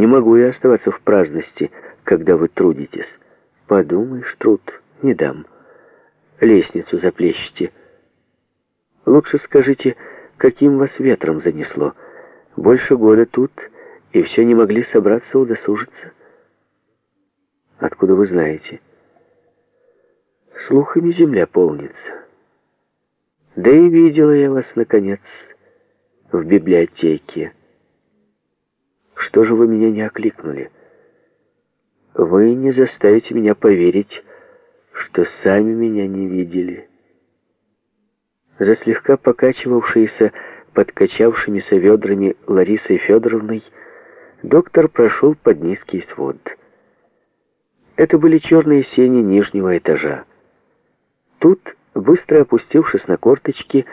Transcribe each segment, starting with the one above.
Не могу я оставаться в праздности, когда вы трудитесь. Подумаешь, труд не дам. Лестницу заплещите. Лучше скажите, каким вас ветром занесло. Больше года тут, и все не могли собраться удосужиться. Откуда вы знаете? Слухами земля полнится. Да и видела я вас, наконец, в библиотеке. Что же вы меня не окликнули? Вы не заставите меня поверить, что сами меня не видели. За слегка покачивавшейся, подкачавшимися ведрами Ларисой Федоровной доктор прошел под низкий свод. Это были черные сени нижнего этажа. Тут, быстро опустившись на корточки,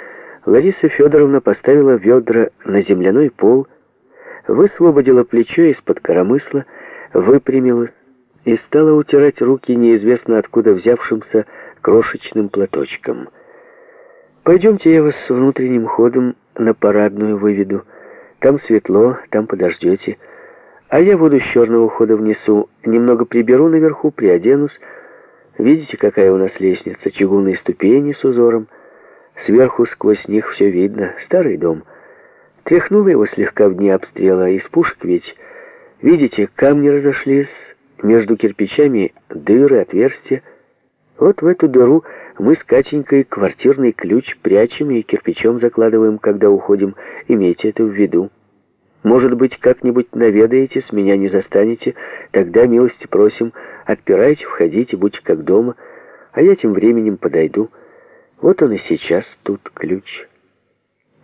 Лариса Федоровна поставила ведра на земляной пол, высвободила плечо из-под коромысла, выпрямилась и стала утирать руки неизвестно откуда взявшимся крошечным платочком. «Пойдемте, я вас внутренним ходом на парадную выведу. Там светло, там подождете. А я воду с черного хода внесу, немного приберу наверху, приоденусь. Видите, какая у нас лестница, чугунные ступени с узором. Сверху сквозь них все видно, старый дом». Тряхнула его слегка в дни обстрела, из пушек ведь. Видите, камни разошлись, между кирпичами дыры, отверстия. Вот в эту дыру мы с Катенькой квартирный ключ прячем и кирпичом закладываем, когда уходим. Имейте это в виду. Может быть, как-нибудь наведаетесь, меня не застанете, тогда милости просим, отпирайте, входите, будьте как дома, а я тем временем подойду. Вот он и сейчас тут ключ».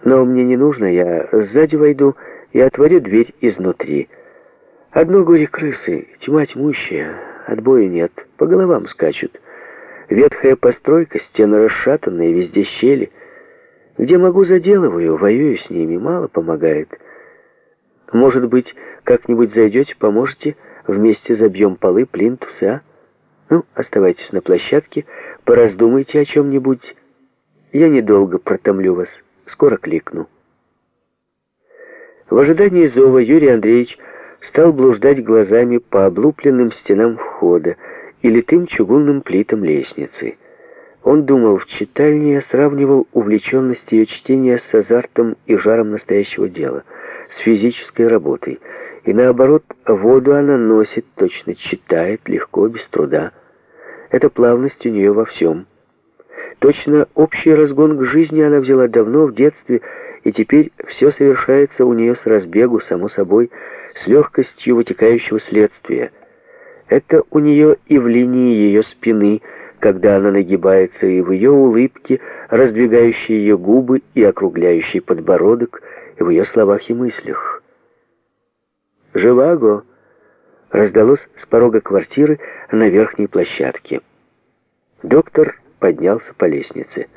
Но мне не нужно, я сзади войду и отворю дверь изнутри. Одно горе крысы, тьма тьмущая, отбоя нет, по головам скачут. Ветхая постройка, стены расшатанные, везде щели. Где могу, заделываю, воюю с ними, мало помогает. Может быть, как-нибудь зайдете, поможете, вместе забьем полы, плинтусы, а? Ну, оставайтесь на площадке, пораздумайте о чем-нибудь. Я недолго протомлю вас. Скоро кликну. В ожидании зова Юрий Андреевич стал блуждать глазами по облупленным стенам входа и литым чугунным плитам лестницы. Он думал в читальне, сравнивал увлеченность ее чтения с азартом и жаром настоящего дела, с физической работой. И наоборот, воду она носит, точно читает, легко, без труда. Эта плавность у нее во всем – Точно общий разгон к жизни она взяла давно, в детстве, и теперь все совершается у нее с разбегу, само собой, с легкостью вытекающего следствия. Это у нее и в линии ее спины, когда она нагибается, и в ее улыбке, раздвигающей ее губы и округляющей подбородок, и в ее словах и мыслях. «Живаго!» раздалось с порога квартиры на верхней площадке. Доктор поднялся по лестнице.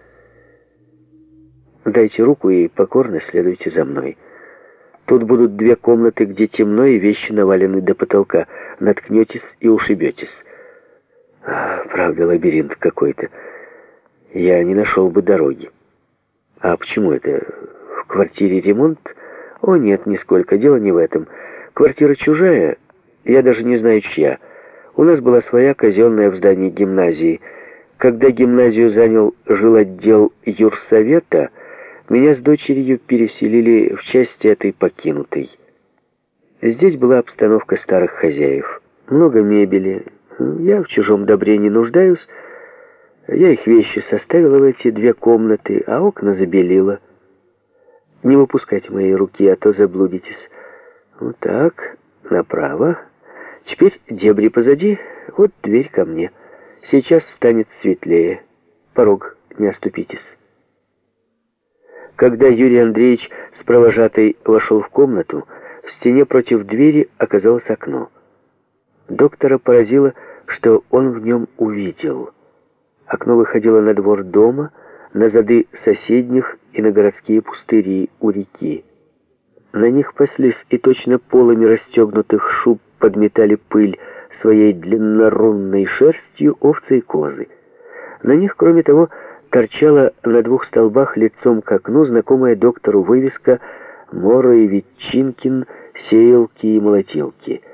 «Дайте руку и покорно следуйте за мной. Тут будут две комнаты, где темно и вещи навалены до потолка. Наткнетесь и ушибетесь. А, правда, лабиринт какой-то. Я не нашел бы дороги. А почему это? В квартире ремонт? О, нет, нисколько. Дело не в этом. Квартира чужая, я даже не знаю, чья. У нас была своя казенная в здании гимназии — когда гимназию занял жилотдел юрсовета, меня с дочерью переселили в часть этой покинутой. Здесь была обстановка старых хозяев. Много мебели. Я в чужом добре не нуждаюсь. Я их вещи составила в эти две комнаты, а окна забелила. Не выпускайте мои руки, а то заблудитесь. Вот так, направо. Теперь дебри позади, вот дверь ко мне. Сейчас станет светлее. Порог не оступитесь. Когда Юрий Андреевич с провожатой вошел в комнату, в стене против двери оказалось окно. Доктора поразило, что он в нем увидел. Окно выходило на двор дома, на зады соседних и на городские пустыри у реки. На них паслись и точно полами расстегнутых шуб подметали пыль, своей длиннорунной шерстью овцы и козы. На них, кроме того, торчала на двух столбах лицом к окну знакомая доктору вывеска «Мора и Ветчинкин сеялки и молотилки —